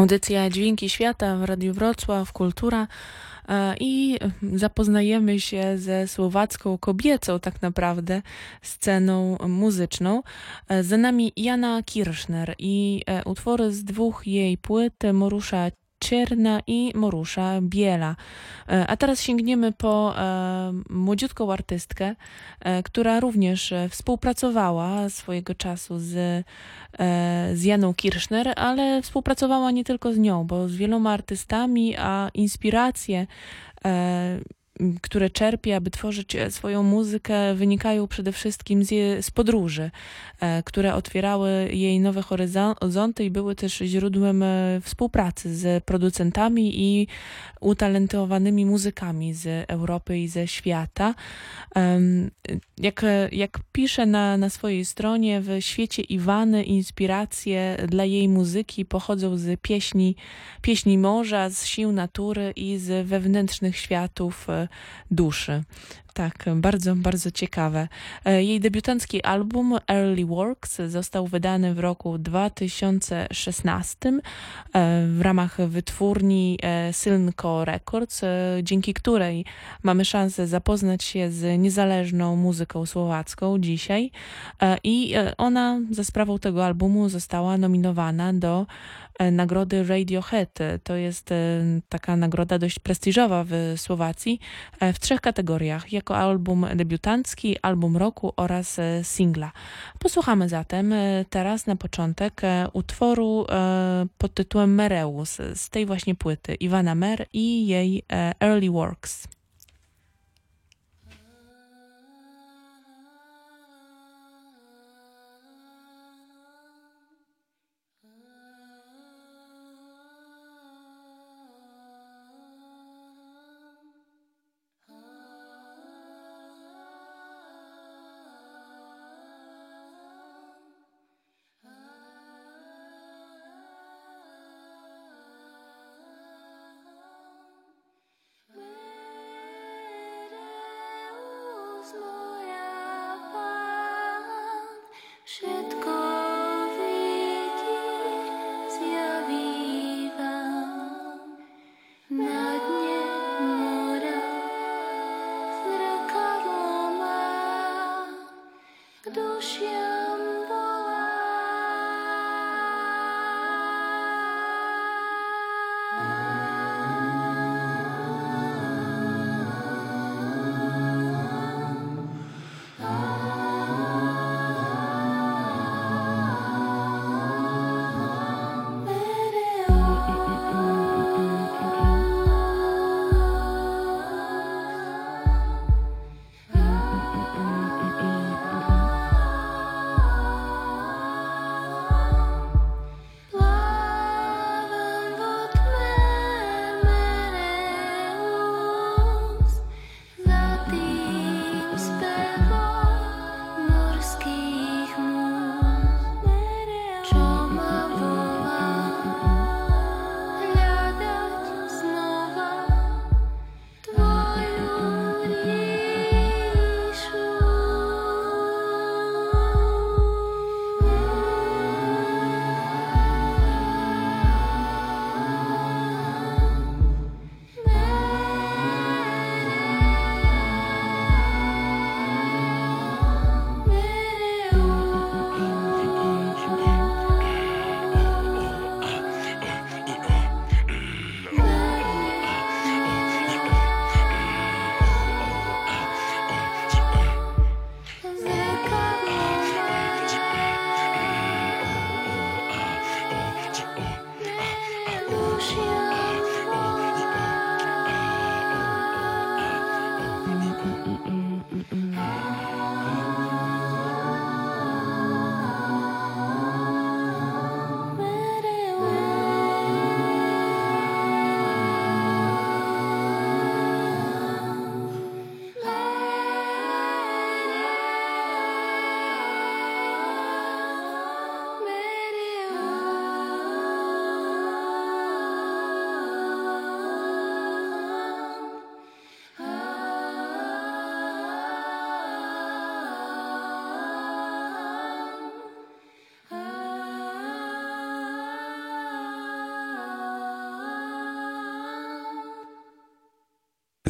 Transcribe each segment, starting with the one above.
Audycja Dźwięki Świata w Radiu Wrocław, Kultura e, i zapoznajemy się ze słowacką kobiecą tak naprawdę sceną muzyczną. E, za nami Jana Kirschner i e, utwory z dwóch jej płyt Morusza Cierna i Morusza Biela. E, A teraz sięgniemy po e, młodziutką artystkę, e, która również współpracowała swojego czasu z, z Janą Kirschner, ale współpracowała nie tylko z nią, bo z wieloma artystami, a inspiracje które czerpie, aby tworzyć e, swoją muzykę, wynikają przede wszystkim z, je, z podróży, e, które otwierały jej nowe horyzonty i były też źródłem e, współpracy z producentami i utalentowanymi muzykami z Europy i ze świata. Jak, jak pisze na, na swojej stronie, w świecie Iwany inspiracje dla jej muzyki pochodzą z pieśni, pieśni morza, z sił natury i z wewnętrznych światów души. Tak, bardzo, bardzo ciekawe. E, Jej debiutancki album Early Works został wydany w roku 2016 e, w ramach wytwórni e, Silnco Records, dzięki której mamy szansę zapoznać się z niezależną muzyką słowacką dzisiaj. I ona za sprawą tego albumu została nominowana do nagrody Radiohead. To jest taka nagroda dość prestiżowa w Słowacji w trzech kategoriach, jako album debiutancki, album roku oraz e, singla. Posłuchamy zatem e, teraz na początek e, utworu pod tytułem Mereus z tej właśnie płyty Iwana Mer i jej Early Works. 是。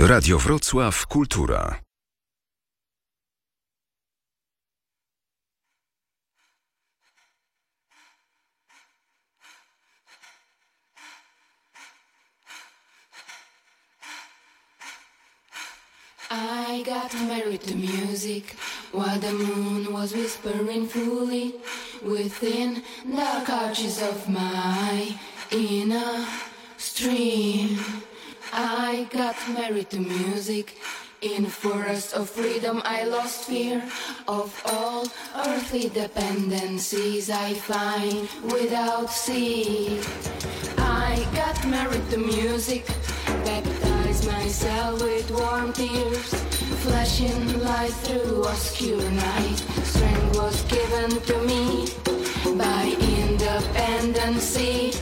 Radio Wrocław Kultura. I got married to music while the moon was whispering fully within dark arches of my inner stream. I got married to music. In forest of freedom, I lost fear of all earthly dependencies I find without seed. I got married to music, baptized myself with warm tears, flashing light through obscure night. Strength was given to me by independency.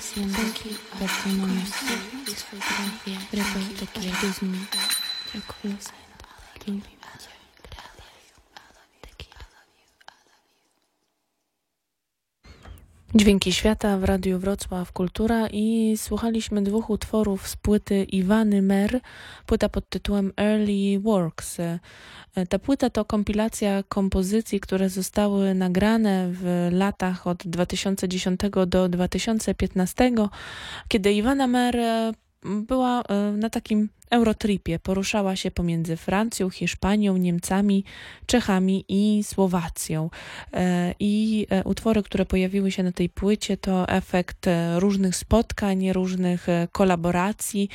haciendo testimonios de su gracia. Prepárate que eres mi reclusa en tu vida. Dźwięki świata w Radiu Wrocław Kultura i słuchaliśmy dwóch utworów z płyty Iwany Mer, płyta pod tytułem Early Works. Ta płyta to kompilacja kompozycji, które zostały nagrane w latach od 2010 do 2015, kiedy Iwana Mer była e, na takim Eurotripie poruszała się pomiędzy Francją, Hiszpanią, Niemcami, Czechami i Słowacją. E, I e, utwory, które pojawiły się na tej płycie, to efekt e, różnych spotkań, różnych kolaboracji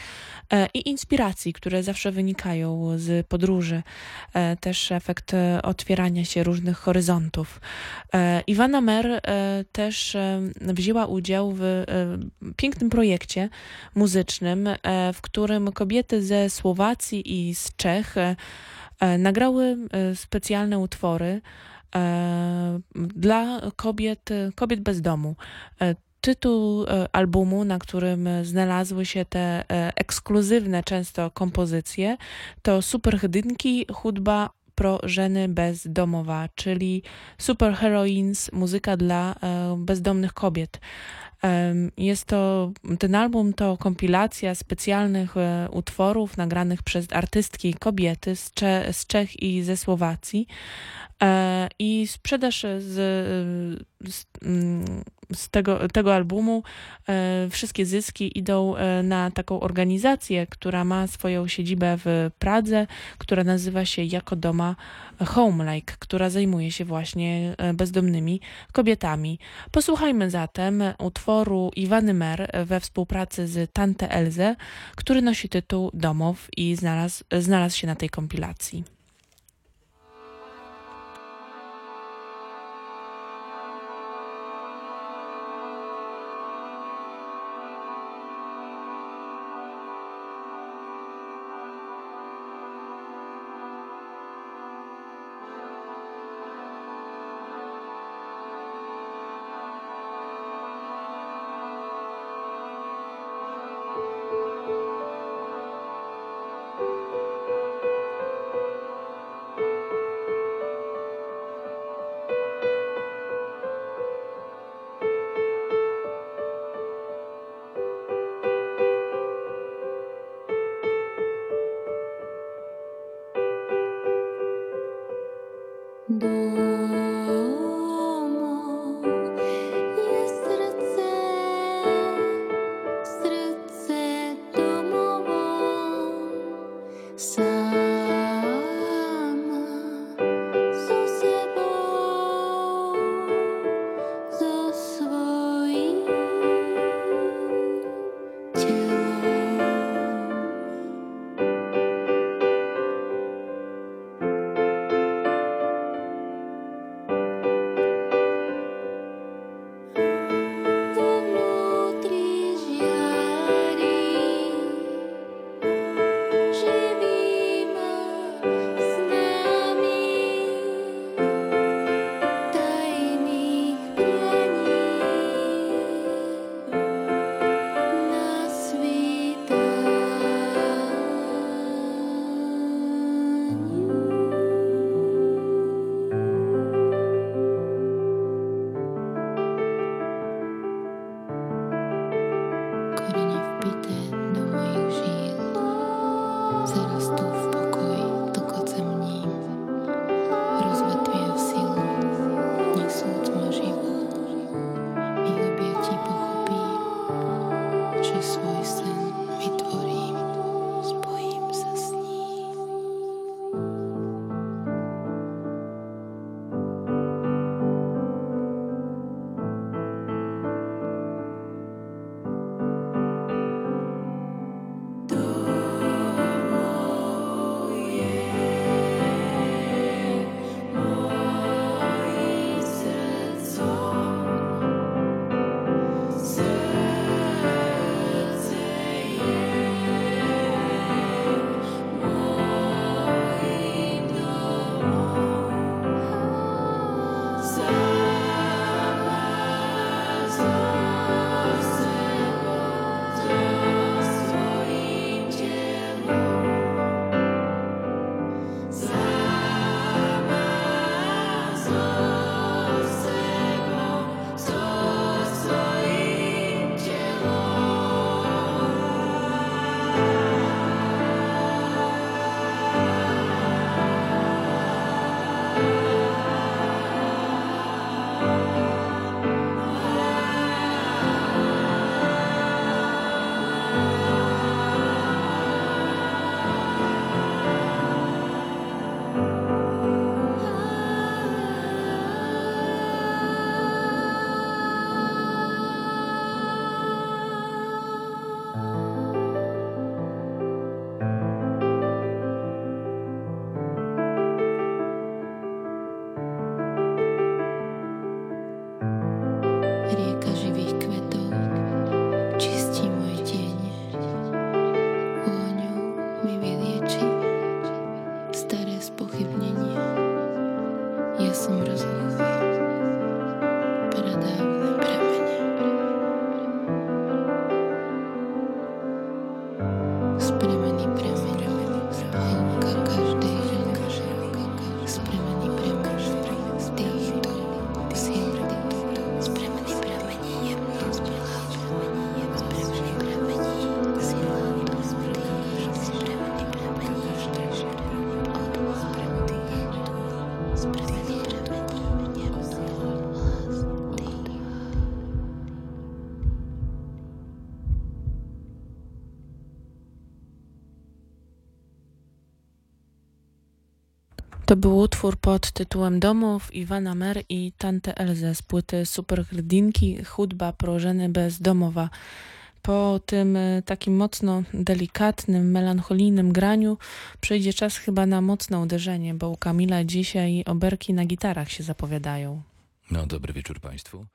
i inspiracji, które zawsze wynikają z podróży. Też efekt otwierania się różnych horyzontów. Iwana Mer też wzięła udział w pięknym projekcie muzycznym, w którym kobiety ze Słowacji i z Czech e, e, nagrały e, specjalne utwory dla kobiet, kobiet bez domu. Tytuł albumu, na którym znalazły się te ekskluzywne często kompozycje, to Superhydynki, chudba pro żeny bezdomowa, czyli Super Heroines, muzyka dla bezdomnych kobiet. Jest to, ten album to kompilacja specjalnych e, utworów nagranych przez artystki kobiety z, Cze z Czech i ze Słowacji. E, I sprzedaż z, z, mm, z tego, tego albumu e, wszystkie zyski idą e, na taką organizację, która ma swoją siedzibę w Pradze, która nazywa się Jako Doma Home Like, która zajmuje się właśnie bezdomnymi kobietami. Posłuchajmy zatem utworu Iwany Mer we współpracy z Tante Elze, który nosi tytuł Domów i znalazł, znalazł się na tej kompilacji. Do. To był utwór pod tytułem Domów Iwana Mer i Tante Elze z płyty Superhrdinki Chudba prożeny bezdomowa. Po tym e, takim mocno delikatnym, melancholijnym graniu przyjdzie czas chyba na mocne uderzenie, bo u Kamila dzisiaj oberki na gitarach się zapowiadają. No, dobry wieczór Państwu.